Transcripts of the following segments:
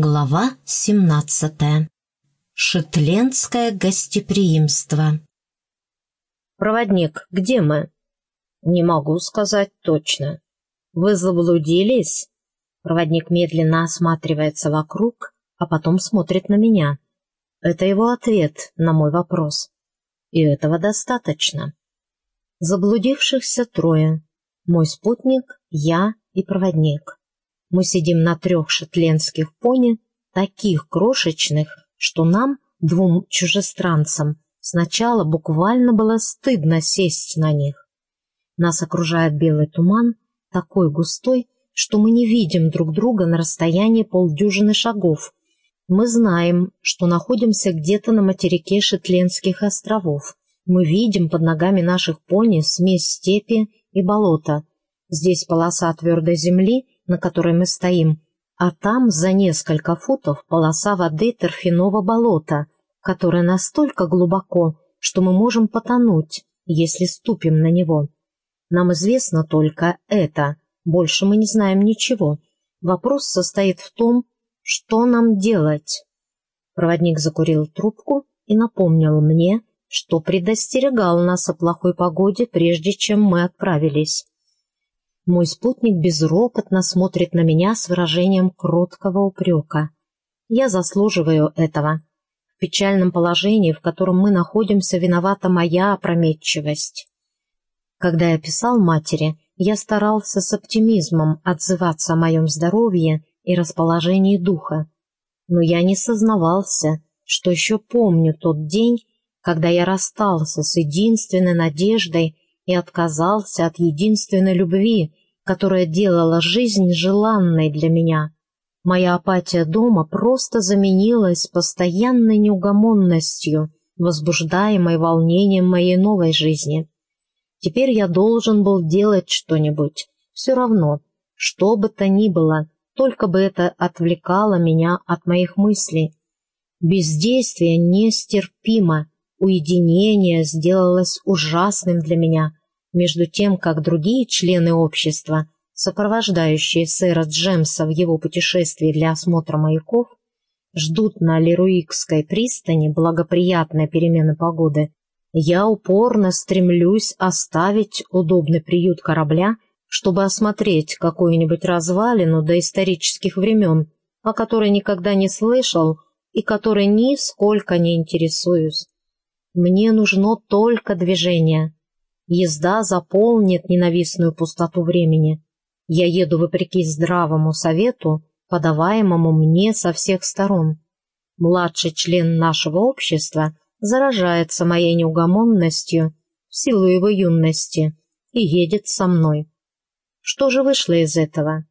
Глава 17. Шетлендское гостеприимство. «Проводник, где мы?» «Не могу сказать точно. Вы заблудились?» Проводник медленно осматривается вокруг, а потом смотрит на меня. Это его ответ на мой вопрос. И этого достаточно. Заблудившихся трое. Мой спутник, я и проводник. Мы сидим на трех шотландских пони, таких крошечных, что нам, двум чужестранцам, сначала буквально было стыдно сесть на них. Нас окружает белый туман, такой густой, что мы не видим друг друга на расстоянии полдюжины шагов. Мы знаем, что находимся где-то на материке Шетлендских островов. Мы видим под ногами наших пони смесь степи и болота. Здесь полоса твердой земли — на которой мы стоим, а там за несколько футов полоса воды торфяного болота, которая настолько глубоко, что мы можем потонуть, если ступим на него. Нам известно только это, больше мы не знаем ничего. Вопрос состоит в том, что нам делать. Проводник закурил трубку и напомнил мне, что предостерегал нас о плохой погоде, прежде чем мы отправились. Мой спутник безропотно смотрит на меня с выражением кроткого упрека. Я заслуживаю этого. В печальном положении, в котором мы находимся, виновата моя опрометчивость. Когда я писал матери, я старался с оптимизмом отзываться о моем здоровье и расположении духа. Но я не сознавался, что еще помню тот день, когда я расстался с единственной надеждой и отказался от единственной любви, которая делала жизнь желанной для меня. Моя апатия дома просто заменилась постоянной неугомонностью, возбуждаемой волнением моей новой жизни. Теперь я должен был делать что-нибудь, все равно, что бы то ни было, только бы это отвлекало меня от моих мыслей. Бездействие нестерпимо, уединение сделалось ужасным для меня, между тем как другие члены общества, сопровождающие сэра Джемса в его путешествии для осмотра маяков, ждут на Леруикской пристани благоприятной перемены погоды, я упорно стремлюсь оставить удобный приют корабля, чтобы осмотреть какую-нибудь развалину доисторических времен, о которой никогда не слышал и которой нисколько не интересуюсь. Мне нужно только движение — Езда заполнит ненавистную пустоту времени. Я еду вопреки здравому совету, подаваемому мне со всех сторон. Младший член нашего общества заражается моей неугомонностью в силу его юности и едет со мной. Что же вышло из этого?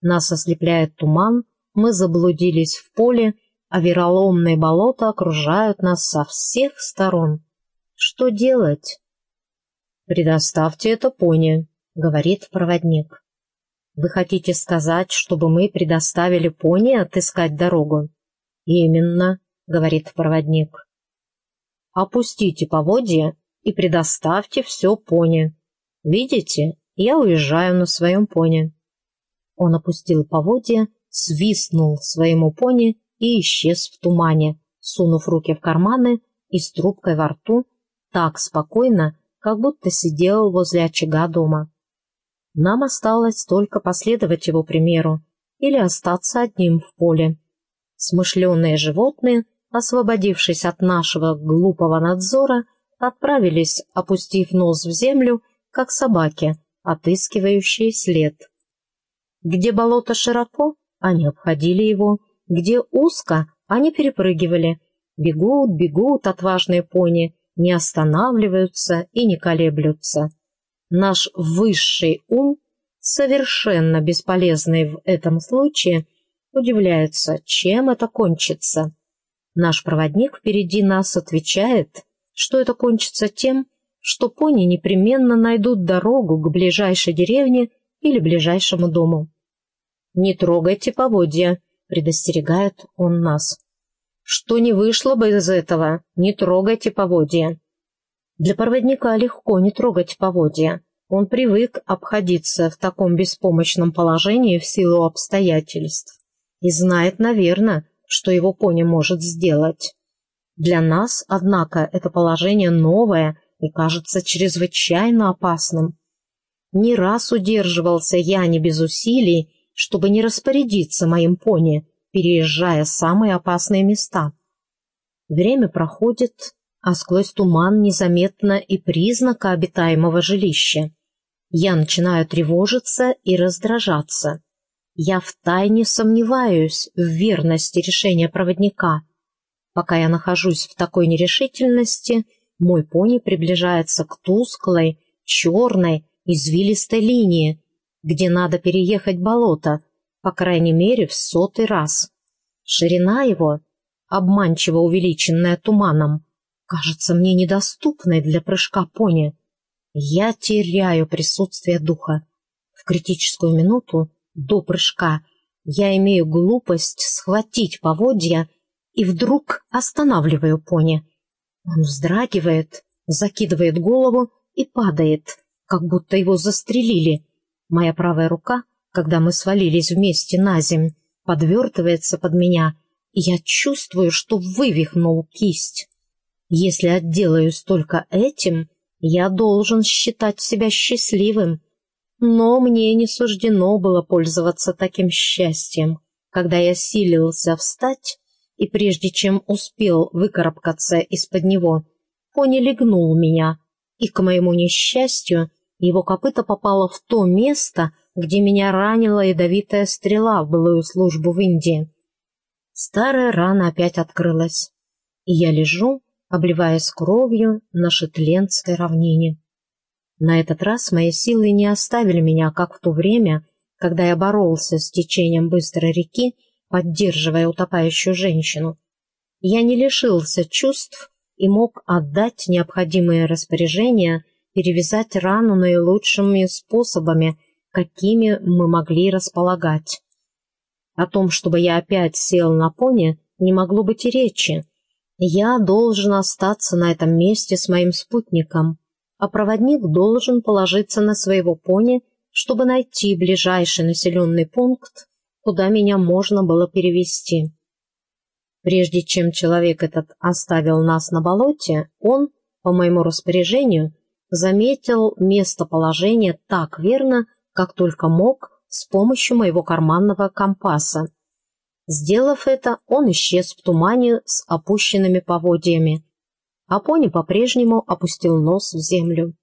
Нас ослепляет туман, мы заблудились в поле, а вероломные болота окружают нас со всех сторон. Что делать? «Предоставьте это пони», — говорит проводник. «Вы хотите сказать, чтобы мы предоставили пони отыскать дорогу?» «Именно», — говорит проводник. «Опустите поводья и предоставьте все пони. Видите, я уезжаю на своем пони». Он опустил поводья, свистнул своему пони и исчез в тумане, сунув руки в карманы и с трубкой во рту так спокойно, как будто сидел возле очага дома. Нам осталось только последовать его примеру или остаться одним в поле. Смышленые животные, освободившись от нашего глупого надзора, отправились, опустив нос в землю, как собаки, отыскивающие след. Где болото широко, они обходили его, где узко, они перепрыгивали. Бегут, бегут отважные пони, не останавливаются и не колеблются. Наш высший ум, совершенно бесполезный в этом случае, удивляется, чем это кончится. Наш проводник впереди нас отвечает, что это кончится тем, что пони непременно найдут дорогу к ближайшей деревне или ближайшему дому. «Не трогайте поводья», — предостерегает он нас. Что не вышло бы из этого, не трогайте поводья. Для проводника легко не трогать поводья. Он привык обходиться в таком беспомощном положении в силу обстоятельств. и знает, наверное, что его пони может сделать. Для нас, однако, это положение новое и кажется чрезвычайно опасным. Не раз удерживался я не без усилий, чтобы не распорядиться моим пони, переезжая самые опасные места. Время проходит, а сквозь туман незаметно и признака обитаемого жилища. Я начинаю тревожиться и раздражаться. Я втайне сомневаюсь в верности решения проводника. Пока я нахожусь в такой нерешительности, мой пони приближается к тусклой, черной, извилистой линии, где надо переехать болото, по крайней мере, в сотый раз. Ширина его, обманчиво увеличенная туманом, кажется мне недоступной для прыжка пони. Я теряю присутствие духа. В критическую минуту до прыжка я имею глупость схватить поводья и вдруг останавливаю пони. Он вздрагивает, закидывает голову и падает, как будто его застрелили. Моя правая рука — когда мы свалились вместе на земь, подвертывается под меня, и я чувствую, что вывихнул кисть. Если отделаюсь только этим, я должен считать себя счастливым. Но мне не суждено было пользоваться таким счастьем, когда я силился встать, и прежде чем успел выкарабкаться из-под него, пони легнул меня, и, к моему несчастью, его копыто попало в то место, где меня ранила ядовитая стрела в былую службу в Индии. Старая рана опять открылась, и я лежу, обливаясь кровью на шетлендской равнине. На этот раз мои силы не оставили меня, как в то время, когда я боролся с течением быстрой реки, поддерживая утопающую женщину. Я не лишился чувств и мог отдать необходимые распоряжения перевязать рану наилучшими способами какими мы могли располагать. О том, чтобы я опять сел на пони, не могло быть и речи. Я должен остаться на этом месте с моим спутником, а проводник должен положиться на своего пони, чтобы найти ближайший населенный пункт, куда меня можно было перевести. Прежде чем человек этот оставил нас на болоте, он, по моему распоряжению, заметил местоположение так верно, как только мог, с помощью моего карманного компаса. Сделав это, он исчез в тумане с опущенными поводьями, а пони по-прежнему опустил нос в землю.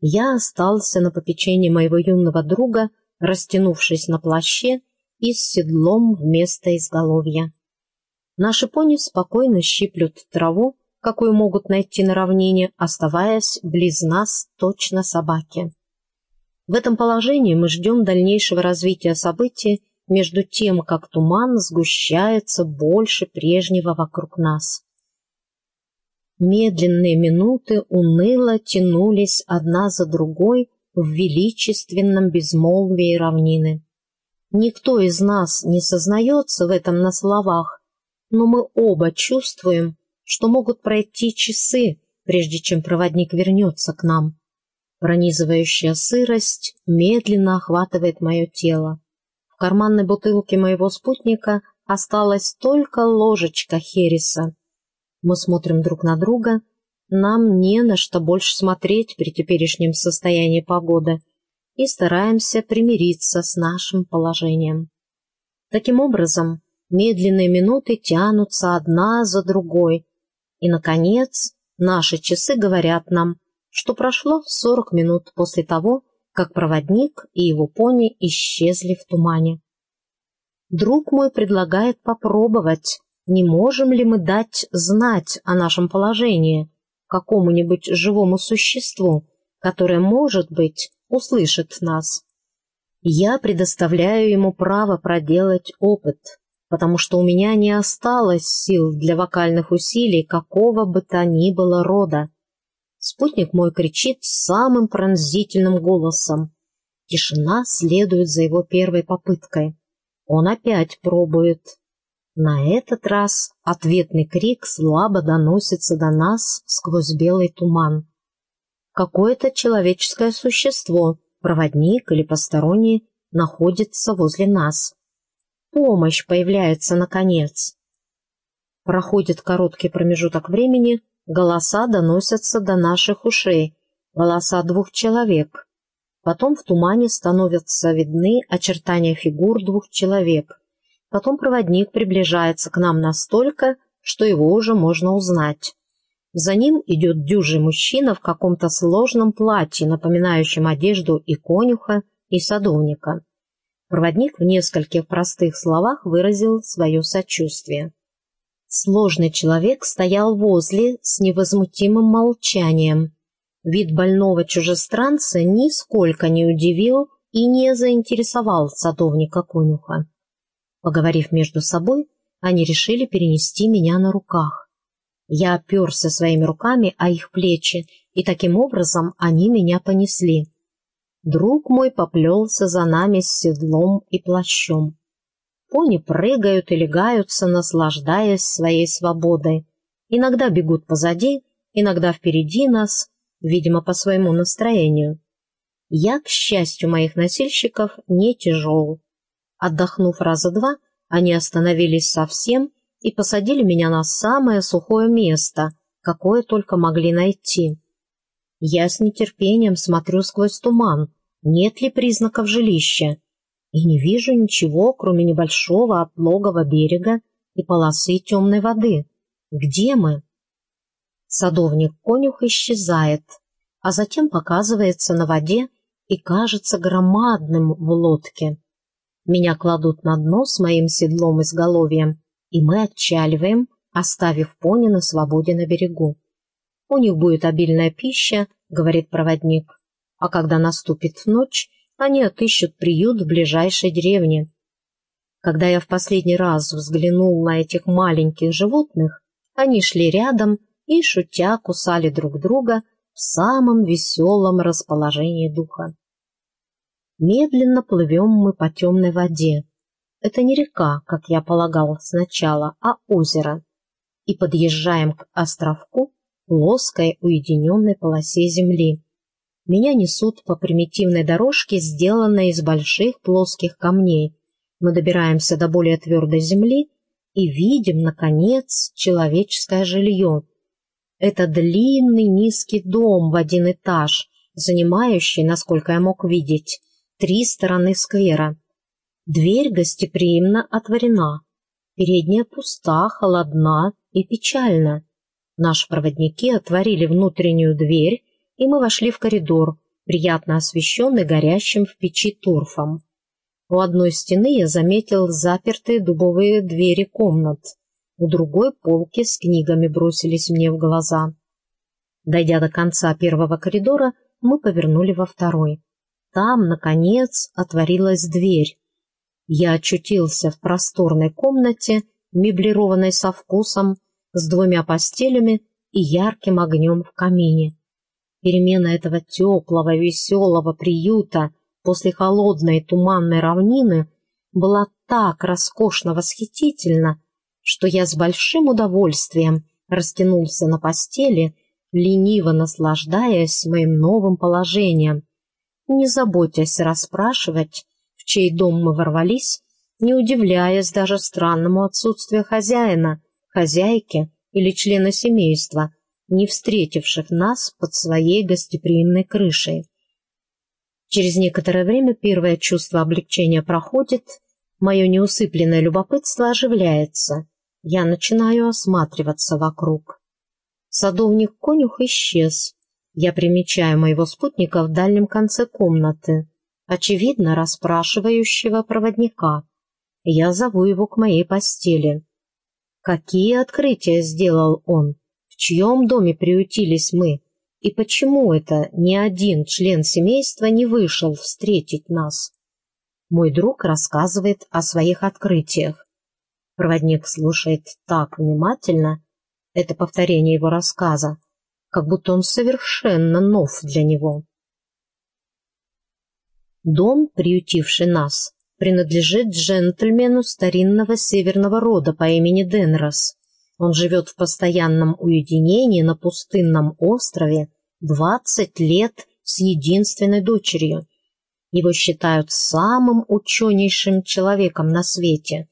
Я остался на попечении моего юного друга, растянувшись на плаще и с седлом вместо изголовья. Наши пони спокойно щиплют траву, какую могут найти на равнине, оставаясь близ нас точно собаки. В этом положении мы ждем дальнейшего развития событий между тем, как туман сгущается больше прежнего вокруг нас. Медленные минуты уныло тянулись одна за другой в величественном безмолвии равнины. Никто из нас не сознается в этом на словах, но мы оба чувствуем, что могут пройти часы, прежде чем проводник вернется к нам. Пронизывающая сырость медленно охватывает мое тело. В карманной бутылке моего спутника осталась только ложечка хереса. Мы смотрим друг на друга. Нам не на что больше смотреть при теперешнем состоянии погоды и стараемся примириться с нашим положением. Таким образом, медленные минуты тянутся одна за другой, и, наконец, наши часы говорят нам, что прошло 40 минут после того, как проводник и его пони исчезли в тумане. Друг мой предлагает попробовать, не можем ли мы дать знать о нашем положении какому-нибудь живому существу, которое, может быть, услышит нас. Я предоставляю ему право проделать опыт, потому что у меня не осталось сил для вокальных усилий какого бы то ни было рода. Спутник мой кричит самым пронзительным голосом. Тишина следует за его первой попыткой. Он опять пробует. На этот раз ответный крик слабо доносится до нас сквозь белый туман. Какое-то человеческое существо, проводник или посторонний, находится возле нас. помощь появляется наконец. Проходит короткий промежуток времени, голоса доносятся до наших ушей, голоса двух человек. Потом в тумане становятся видны очертания фигур двух человек. Потом проводник приближается к нам настолько, что его уже можно узнать. За ним идет дюжий мужчина в каком-то сложном платье, напоминающем одежду и конюха, и садовника. Проводник в нескольких простых словах выразил свое сочувствие. Сложный человек стоял возле с невозмутимым молчанием. Вид больного чужестранца нисколько не удивил и не заинтересовал садовника-конюха. Поговорив между собой, они решили перенести меня на руках. Я оперся своими руками о их плечи, и таким образом они меня понесли. Друг мой поплелся за нами с седлом и плащом. Пони прыгают и легаются, наслаждаясь своей свободой. Иногда бегут позади, иногда впереди нас, видимо, по своему настроению. Я, к счастью моих носильщиков, не тяжел. Отдохнув раза два, они остановились совсем и посадили меня на самое сухое место, какое только могли найти. Я с нетерпением смотрю сквозь туман, нет ли признаков жилища, и не вижу ничего, кроме небольшого отлогого берега и полосы темной воды. Где мы? Садовник-конюх исчезает, а затем показывается на воде и кажется громадным в лодке. Меня кладут на дно с моим седлом изголовьем, и мы отчаливаем, оставив пони на свободе на берегу. У них будет обильная пища, говорит проводник, а когда наступит ночь, они отыщут приют в ближайшей деревне. Когда я в последний раз взглянул на этих маленьких животных, они шли рядом и, шутя, кусали друг друга в самом веселом расположении духа. Медленно плывем мы по темной воде, это не река, как я полагал сначала, а озеро. И подъезжаем к островку, плоской уединенной полосе земли. Меня несут по примитивной дорожке, сделанной из больших плоских камней. Мы добираемся до более твердой земли и видим, наконец, человеческое жилье. Это длинный низкий дом в один этаж, занимающий, насколько я мог видеть, три стороны сквера. Дверь гостеприимно отворена. Передняя пуста, холодна и печальна. Наши проводники отворили внутреннюю дверь, и мы вошли в коридор, приятно освещенный горящим в печи торфом. У одной стены я заметил запертые дубовые двери комнат. У другой полки с книгами бросились мне в глаза. Дойдя до конца первого коридора, мы повернули во второй. Там, наконец, отворилась дверь. Я очутился в просторной комнате, меблированной со вкусом, с двумя постелями и ярким огнем в камине. Перемена этого теплого, веселого приюта после холодной туманной равнины была так роскошно восхитительна, что я с большим удовольствием растянулся на постели, лениво наслаждаясь моим новым положением, не заботясь расспрашивать, в чей дом мы ворвались, не удивляясь даже странному отсутствию хозяина, хозяйки или члена семейства, не встретивших нас под своей гостеприимной крышей. Через некоторое время первое чувство облегчения проходит, мое неусыпленное любопытство оживляется, я начинаю осматриваться вокруг. Садовник-конюх исчез. Я примечаю моего спутника в дальнем конце комнаты очевидно расспрашивающего проводника. Я зову его к моей постели. Какие открытия сделал он? Чьем доме приютились мы? И почему это ни один член семейства не вышел встретить нас? Мой друг рассказывает о своих открытиях. Проводник слушает так внимательно, это повторение его рассказа, как будто он совершенно нов для него. Дом, приютивший нас, принадлежит джентльмену старинного северного рода по имени Денрос. Он живет в постоянном уединении на пустынном острове 20 лет с единственной дочерью. Его считают самым ученейшим человеком на свете.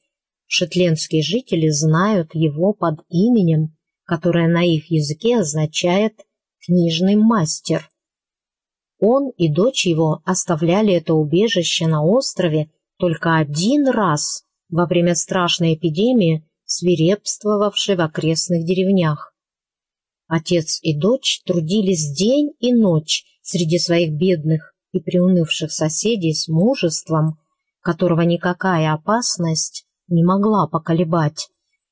Шотландские жители знают его под именем, которое на их языке означает «книжный мастер». Он и дочь его оставляли это убежище на острове только один раз во время страшной эпидемии, свирепствовавшей в окрестных деревнях. Отец и дочь трудились день и ночь среди своих бедных и приунывших соседей с мужеством, которого никакая опасность не могла поколебать,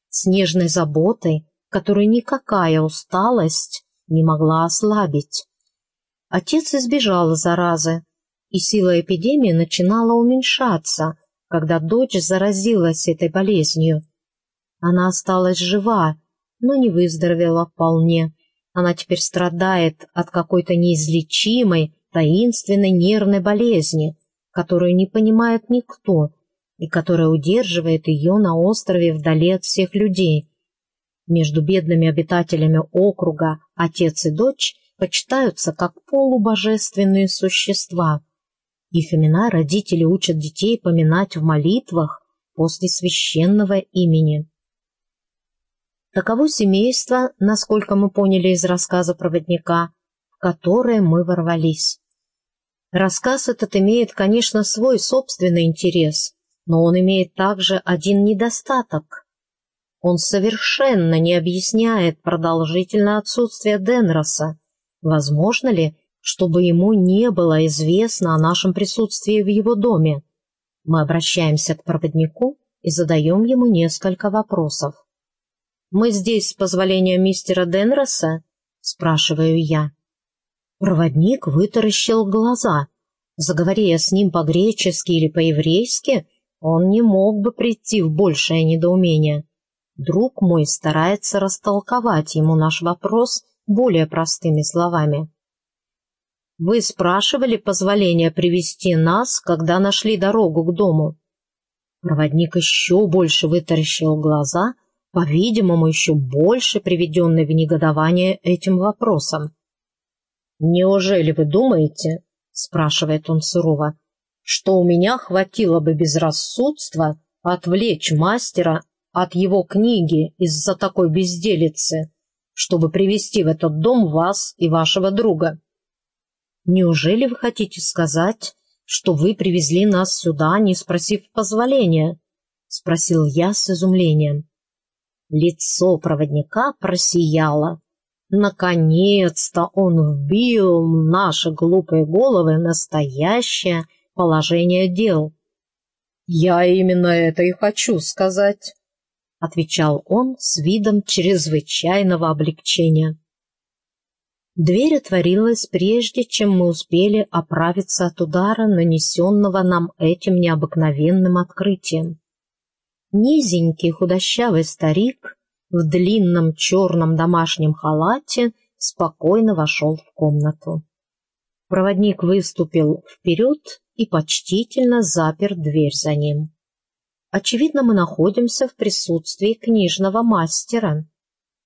с нежной заботой, которую никакая усталость не могла ослабить. Отец избежал заразы, и сила эпидемии начинала уменьшаться, когда дочь заразилась этой болезнью. Она осталась жива, но не выздоровела вполне. Она теперь страдает от какой-то неизлечимой, таинственной нервной болезни, которую не понимает никто и которая удерживает ее на острове вдали от всех людей. Между бедными обитателями округа отец и дочь почитаются как полубожественные существа. Их имена родители учат детей поминать в молитвах после священного имени. Таково семейство, насколько мы поняли из рассказа проводника, в которое мы ворвались. Рассказ этот имеет, конечно, свой собственный интерес, но он имеет также один недостаток. Он совершенно не объясняет продолжительное отсутствие Денроса. Возможно ли, чтобы ему не было известно о нашем присутствии в его доме? Мы обращаемся к проводнику и задаем ему несколько вопросов. «Мы здесь с позволения мистера Денроса?» — спрашиваю я. Проводник вытаращил глаза. Заговоря с ним по-гречески или по-еврейски, он не мог бы прийти в большее недоумение. Друг мой старается растолковать ему наш вопрос более простыми словами. «Вы спрашивали позволения привести нас, когда нашли дорогу к дому?» Проводник еще больше вытаращил глаза — по-видимому, еще больше приведенный в негодование этим вопросом. «Неужели вы думаете, — спрашивает он сурово, — что у меня хватило бы безрассудства отвлечь мастера от его книги из-за такой безделицы, чтобы привести в этот дом вас и вашего друга? Неужели вы хотите сказать, что вы привезли нас сюда, не спросив позволения?» — спросил я с изумлением. Лицо проводника просияло. Наконец-то он вбил в наши глупые головы настоящее положение дел. «Я именно это и хочу сказать», — отвечал он с видом чрезвычайного облегчения. Дверь отворилась прежде, чем мы успели оправиться от удара, нанесенного нам этим необыкновенным открытием. Низенький худощавый старик в длинном черном домашнем халате спокойно вошел в комнату. Проводник выступил вперед и почтительно запер дверь за ним. Очевидно, мы находимся в присутствии книжного мастера.